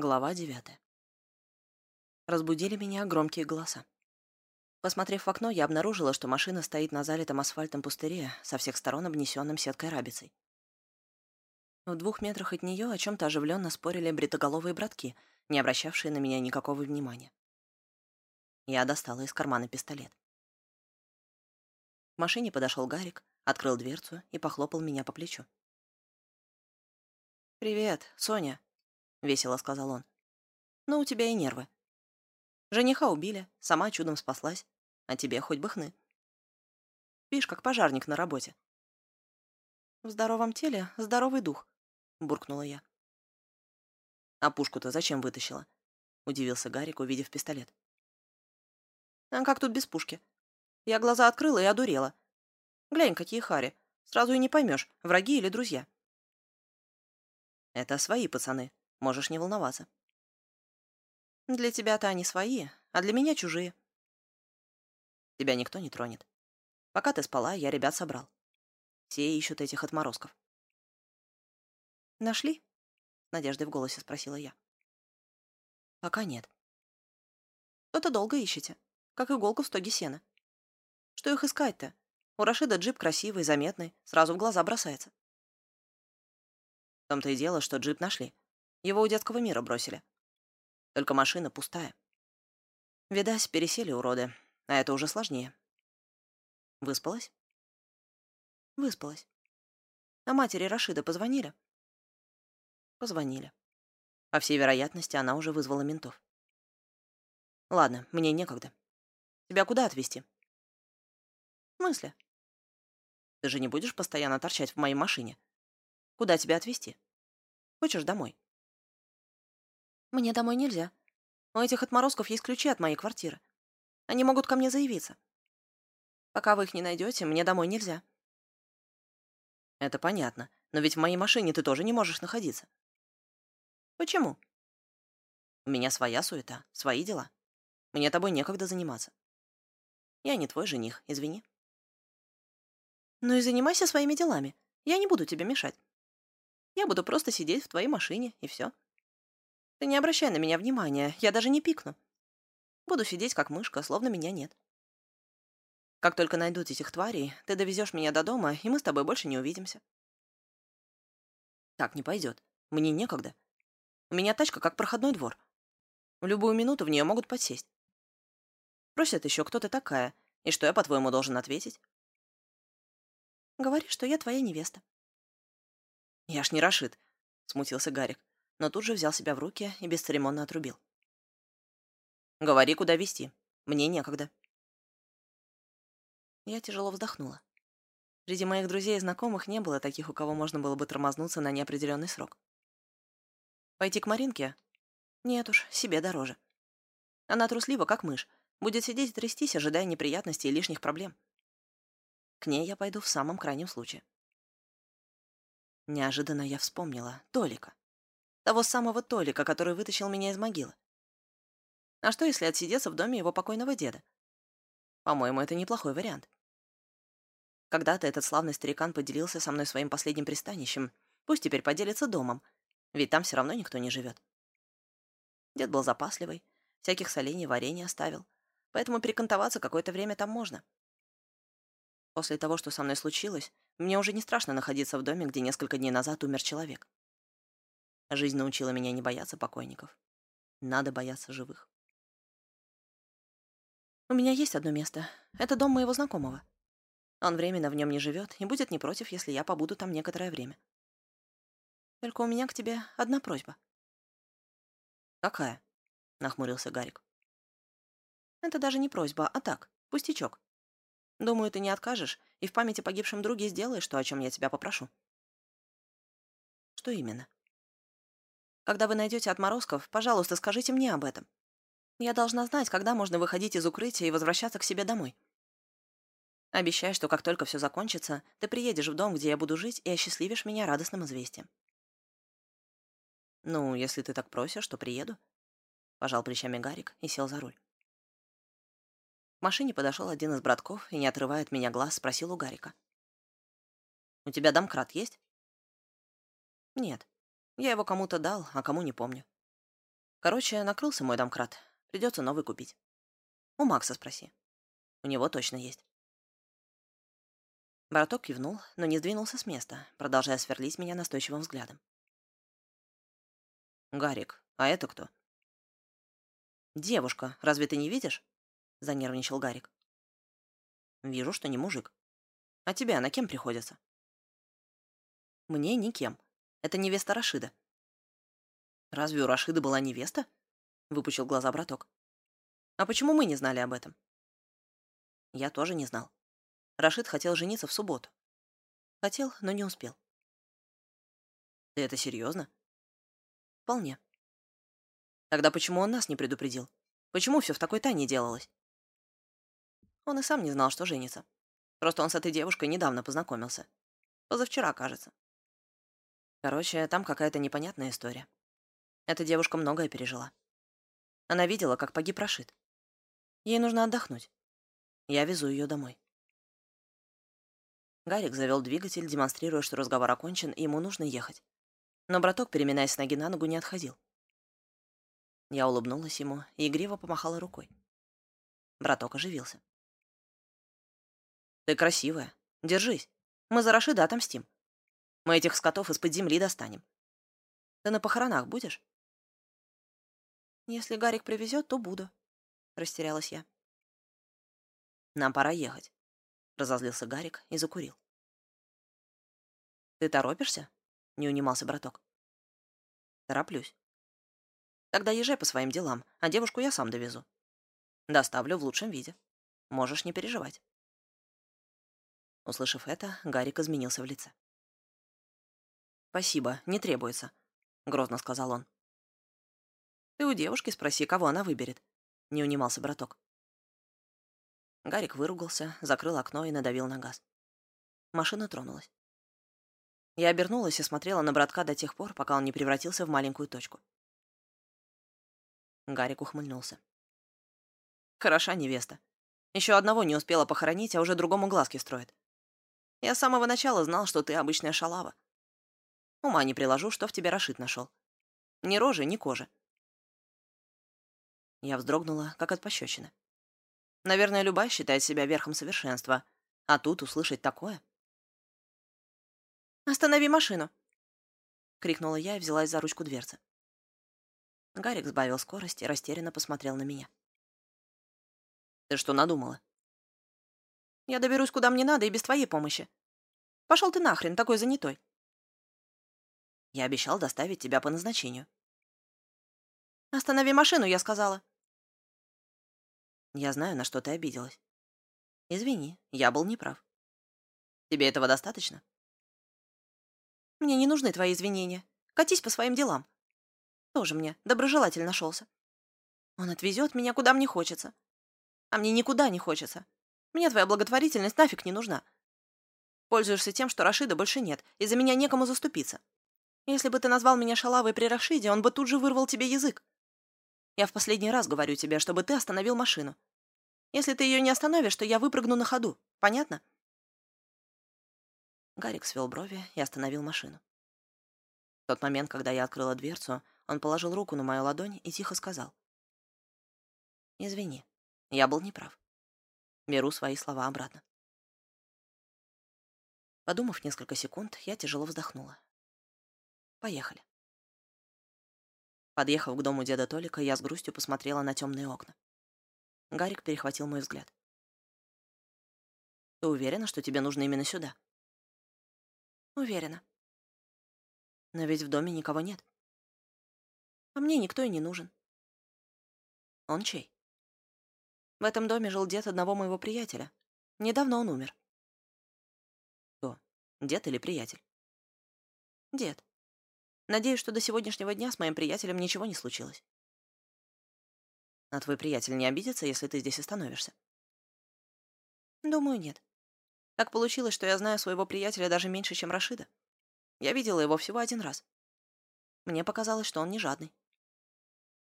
Глава девятая. Разбудили меня громкие голоса. Посмотрев в окно, я обнаружила, что машина стоит на залитом асфальтом пустыре, со всех сторон обнесенном сеткой рабицей. В двух метрах от нее о чем-то оживленно спорили бритоголовые братки, не обращавшие на меня никакого внимания. Я достала из кармана пистолет. К машине подошел Гарик, открыл дверцу и похлопал меня по плечу. «Привет, Соня», — весело сказал он. «Ну, у тебя и нервы. Жениха убили, сама чудом спаслась, а тебе хоть бы хны. Видишь, как пожарник на работе». «В здоровом теле здоровый дух», — буркнула я. «А пушку-то зачем вытащила?» — удивился Гарик, увидев пистолет. «А как тут без пушки? Я глаза открыла и одурела. Глянь, какие хари. Сразу и не поймешь, враги или друзья». «Это свои пацаны», Можешь не волноваться. Для тебя-то они свои, а для меня чужие. Тебя никто не тронет. Пока ты спала, я ребят собрал. Все ищут этих отморозков. Нашли? Надеждой в голосе спросила я. Пока нет. Что-то долго ищете, как иголку в стоге сена. Что их искать-то? У Рашида джип красивый, заметный, сразу в глаза бросается. В том-то и дело, что джип нашли. Его у детского мира бросили. Только машина пустая. Видать, пересели уроды, а это уже сложнее. Выспалась? Выспалась. А матери Рашида позвонили? Позвонили. По всей вероятности, она уже вызвала ментов. Ладно, мне некогда. Тебя куда отвезти? В смысле? Ты же не будешь постоянно торчать в моей машине. Куда тебя отвезти? Хочешь домой? Мне домой нельзя. У этих отморозков есть ключи от моей квартиры. Они могут ко мне заявиться. Пока вы их не найдете, мне домой нельзя. Это понятно. Но ведь в моей машине ты тоже не можешь находиться. Почему? У меня своя суета, свои дела. Мне тобой некогда заниматься. Я не твой жених, извини. Ну и занимайся своими делами. Я не буду тебе мешать. Я буду просто сидеть в твоей машине, и все. Ты не обращай на меня внимания, я даже не пикну. Буду сидеть как мышка, словно меня нет. Как только найдут этих тварей, ты довезешь меня до дома, и мы с тобой больше не увидимся. Так не пойдет. Мне некогда. У меня тачка как проходной двор. В любую минуту в нее могут подсесть. Просят еще, кто ты такая, и что я, по-твоему, должен ответить? Говори, что я твоя невеста. Я ж не Рашид, смутился Гарик но тут же взял себя в руки и бесцеремонно отрубил. «Говори, куда везти. Мне некогда». Я тяжело вздохнула. Среди моих друзей и знакомых не было таких, у кого можно было бы тормознуться на неопределенный срок. Пойти к Маринке? Нет уж, себе дороже. Она труслива, как мышь, будет сидеть и трястись, ожидая неприятностей и лишних проблем. К ней я пойду в самом крайнем случае. Неожиданно я вспомнила Толика. Того самого Толика, который вытащил меня из могилы. А что, если отсидеться в доме его покойного деда? По-моему, это неплохой вариант. Когда-то этот славный старикан поделился со мной своим последним пристанищем. Пусть теперь поделится домом, ведь там все равно никто не живет. Дед был запасливый, всяких солений, варенья оставил, поэтому перекантоваться какое-то время там можно. После того, что со мной случилось, мне уже не страшно находиться в доме, где несколько дней назад умер человек. Жизнь научила меня не бояться покойников. Надо бояться живых. У меня есть одно место. Это дом моего знакомого. Он временно в нем не живет и будет не против, если я побуду там некоторое время. Только у меня к тебе одна просьба. «Какая?» — нахмурился Гарик. «Это даже не просьба, а так, пустячок. Думаю, ты не откажешь и в памяти погибшем друге сделаешь то, о чем я тебя попрошу». «Что именно?» Когда вы найдете отморозков, пожалуйста, скажите мне об этом. Я должна знать, когда можно выходить из укрытия и возвращаться к себе домой. Обещай, что как только все закончится, ты приедешь в дом, где я буду жить, и осчастливишь меня радостным известием. Ну, если ты так просишь, то приеду. Пожал плечами Гарик и сел за руль. К машине подошел один из братков и, не отрывая от меня глаз, спросил у Гарика. «У тебя домкрат есть?» «Нет», я его кому-то дал, а кому не помню. Короче, накрылся мой домкрат. Придется новый купить. У Макса спроси. У него точно есть. Браток кивнул, но не сдвинулся с места, продолжая сверлить меня настойчивым взглядом. «Гарик, а это кто?» «Девушка, разве ты не видишь?» — занервничал Гарик. «Вижу, что не мужик. А тебе она кем приходится?» «Мне никем. Это невеста Рашида». «Разве у Рашида была невеста?» — выпучил глаза браток. «А почему мы не знали об этом?» Я тоже не знал. Рашид хотел жениться в субботу. Хотел, но не успел. Ты это серьезно? Вполне. Тогда почему он нас не предупредил? Почему все в такой тайне делалось? Он и сам не знал, что женится. Просто он с этой девушкой недавно познакомился. Позавчера, кажется. Короче, там какая-то непонятная история. Эта девушка многое пережила. Она видела, как погиб Рашид. Ей нужно отдохнуть. Я везу ее домой. Гарик завел двигатель, демонстрируя, что разговор окончен, и ему нужно ехать. Но браток, переминаясь с ноги на ногу, не отходил. Я улыбнулась ему и игриво помахала рукой. Браток оживился. «Ты красивая. Держись. Мы за Рашида отомстим. Мы этих скотов из-под земли достанем. Ты на похоронах будешь?» «Если Гарик привезет, то буду», — растерялась я. «Нам пора ехать. Разозлился Гарик и закурил. «Ты торопишься?» — не унимался браток. «Тороплюсь». «Тогда езжай по своим делам, а девушку я сам довезу. Доставлю в лучшем виде. Можешь не переживать». Услышав это, Гарик изменился в лице. «Спасибо, не требуется», — грозно сказал он. «Ты у девушки спроси, кого она выберет», — не унимался браток. Гарик выругался, закрыл окно и надавил на газ. Машина тронулась. Я обернулась и смотрела на братка до тех пор, пока он не превратился в маленькую точку. Гарик ухмыльнулся. «Хороша невеста. Еще одного не успела похоронить, а уже другому глазки строит. Я с самого начала знал, что ты обычная шалава. Ума не приложу, что в тебе Рашид нашел. Ни рожи, ни кожи». Я вздрогнула, как от пощечины. Наверное, любая считает себя верхом совершенства. А тут услышать такое. «Останови машину!» — крикнула я и взялась за ручку дверцы. Гарик сбавил скорость и растерянно посмотрел на меня. «Ты что надумала?» «Я доберусь, куда мне надо, и без твоей помощи. Пошел ты нахрен, такой занятой!» «Я обещал доставить тебя по назначению». «Останови машину», — я сказала. Я знаю, на что ты обиделась. Извини, я был неправ. Тебе этого достаточно? Мне не нужны твои извинения. Катись по своим делам. Тоже мне доброжелатель нашелся. Он отвезет меня, куда мне хочется. А мне никуда не хочется. Мне твоя благотворительность нафиг не нужна. Пользуешься тем, что Рашида больше нет, и за меня некому заступиться. Если бы ты назвал меня шалавой при Рашиде, он бы тут же вырвал тебе язык. Я в последний раз говорю тебе, чтобы ты остановил машину. Если ты ее не остановишь, то я выпрыгну на ходу. Понятно?» Гарик свел брови и остановил машину. В тот момент, когда я открыла дверцу, он положил руку на мою ладонь и тихо сказал. «Извини, я был неправ. Беру свои слова обратно». Подумав несколько секунд, я тяжело вздохнула. «Поехали». Подъехав к дому деда Толика, я с грустью посмотрела на темные окна. Гарик перехватил мой взгляд. «Ты уверена, что тебе нужно именно сюда?» «Уверена». «Но ведь в доме никого нет». «А мне никто и не нужен». «Он чей?» «В этом доме жил дед одного моего приятеля. Недавно он умер». «Кто? Дед или приятель?» «Дед. Надеюсь, что до сегодняшнего дня с моим приятелем ничего не случилось. А твой приятель не обидится, если ты здесь остановишься? Думаю, нет. Так получилось, что я знаю своего приятеля даже меньше, чем Рашида. Я видела его всего один раз. Мне показалось, что он не жадный.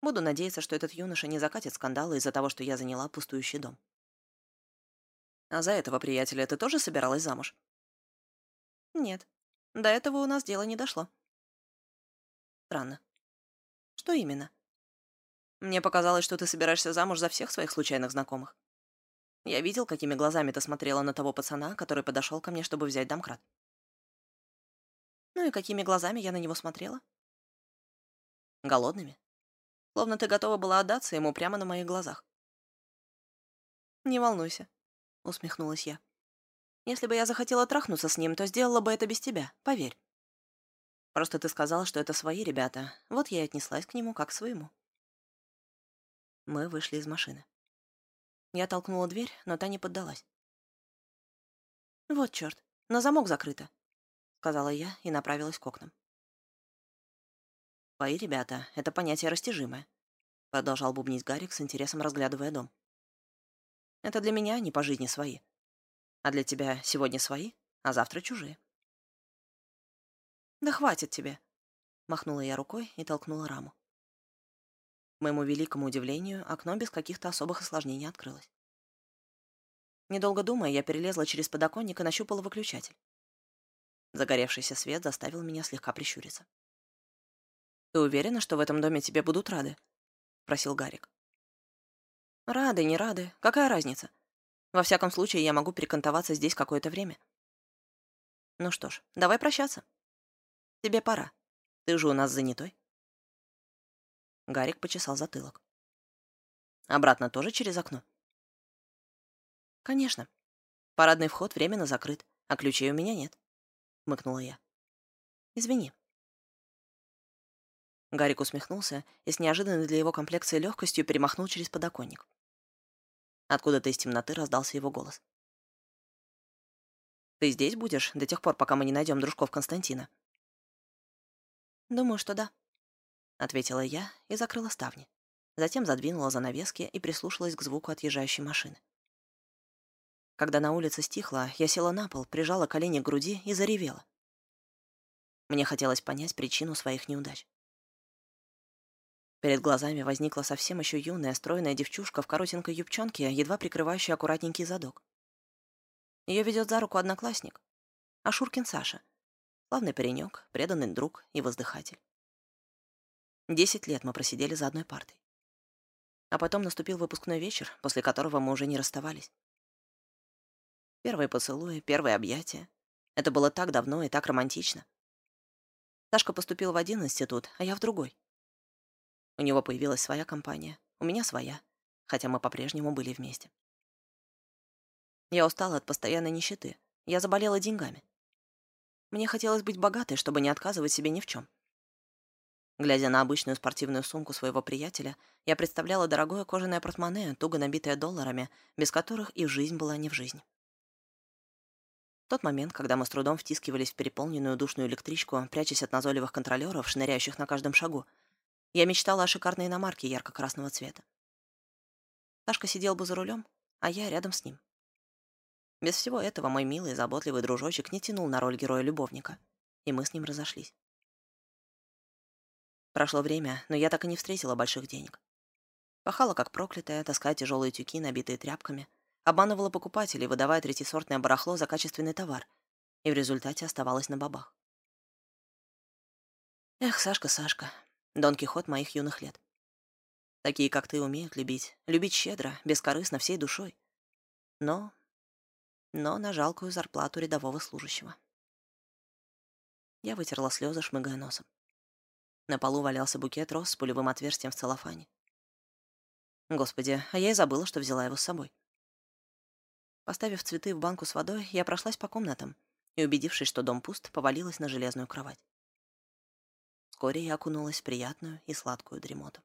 Буду надеяться, что этот юноша не закатит скандала из-за того, что я заняла пустующий дом. А за этого приятеля ты тоже собиралась замуж? Нет, до этого у нас дело не дошло. Странно. Что именно? Мне показалось, что ты собираешься замуж за всех своих случайных знакомых. Я видел, какими глазами ты смотрела на того пацана, который подошел ко мне, чтобы взять домкрат. Ну и какими глазами я на него смотрела? Голодными. Словно ты готова была отдаться ему прямо на моих глазах. «Не волнуйся», — усмехнулась я. «Если бы я захотела трахнуться с ним, то сделала бы это без тебя, поверь. Просто ты сказала, что это свои ребята, вот я и отнеслась к нему как к своему». Мы вышли из машины. Я толкнула дверь, но та не поддалась. «Вот черт, на замок закрыто», — сказала я и направилась к окнам. «Твои ребята — это понятие растяжимое», — продолжал бубнить Гарик с интересом разглядывая дом. «Это для меня они по жизни свои. А для тебя сегодня свои, а завтра чужие». «Да хватит тебе», — махнула я рукой и толкнула раму. К моему великому удивлению, окно без каких-то особых осложнений открылось. Недолго думая, я перелезла через подоконник и нащупала выключатель. Загоревшийся свет заставил меня слегка прищуриться. «Ты уверена, что в этом доме тебе будут рады?» — просил Гарик. «Рады, не рады. Какая разница? Во всяком случае, я могу перекантоваться здесь какое-то время. Ну что ж, давай прощаться. Тебе пора. Ты же у нас занятой». Гарик почесал затылок. «Обратно тоже через окно?» «Конечно. Парадный вход временно закрыт, а ключей у меня нет», — мыкнула я. «Извини». Гарик усмехнулся и с неожиданной для его комплекции легкостью перемахнул через подоконник. Откуда-то из темноты раздался его голос. «Ты здесь будешь до тех пор, пока мы не найдем дружков Константина?» «Думаю, что да», ответила я и закрыла ставни. Затем задвинула занавески и прислушалась к звуку отъезжающей машины. Когда на улице стихло, я села на пол, прижала колени к груди и заревела. Мне хотелось понять причину своих неудач. Перед глазами возникла совсем еще юная, стройная девчушка в коротенькой юбчонке, едва прикрывающая аккуратненький задок. Ее ведет за руку одноклассник, Ашуркин Саша, славный паренек, преданный друг и воздыхатель. Десять лет мы просидели за одной партой. А потом наступил выпускной вечер, после которого мы уже не расставались. Первые поцелуи, первые объятия. Это было так давно и так романтично. Сашка поступил в один институт, а я в другой. У него появилась своя компания, у меня своя, хотя мы по-прежнему были вместе. Я устала от постоянной нищеты. Я заболела деньгами. Мне хотелось быть богатой, чтобы не отказывать себе ни в чем. Глядя на обычную спортивную сумку своего приятеля, я представляла дорогое кожаное портмоне, туго набитое долларами, без которых и жизнь была не в жизнь. В тот момент, когда мы с трудом втискивались в переполненную душную электричку, прячась от назойливых контролеров, шныряющих на каждом шагу, я мечтала о шикарной иномарке ярко-красного цвета. Сашка сидел бы за рулем, а я рядом с ним. Без всего этого мой милый, заботливый дружочек не тянул на роль героя-любовника, и мы с ним разошлись. Прошло время, но я так и не встретила больших денег. Пахала как проклятая, таская тяжелые тюки, набитые тряпками, обманывала покупателей, выдавая третьесортное барахло за качественный товар, и в результате оставалась на бабах. Эх, Сашка, Сашка, Дон Кихот моих юных лет. Такие, как ты, умеют любить, любить щедро, бескорыстно, всей душой. Но... но на жалкую зарплату рядового служащего. Я вытерла слезы, шмыгая носом. На полу валялся букет роз с пулевым отверстием в целлофане. Господи, а я и забыла, что взяла его с собой. Поставив цветы в банку с водой, я прошлась по комнатам и, убедившись, что дом пуст, повалилась на железную кровать. Вскоре я окунулась в приятную и сладкую дремоту.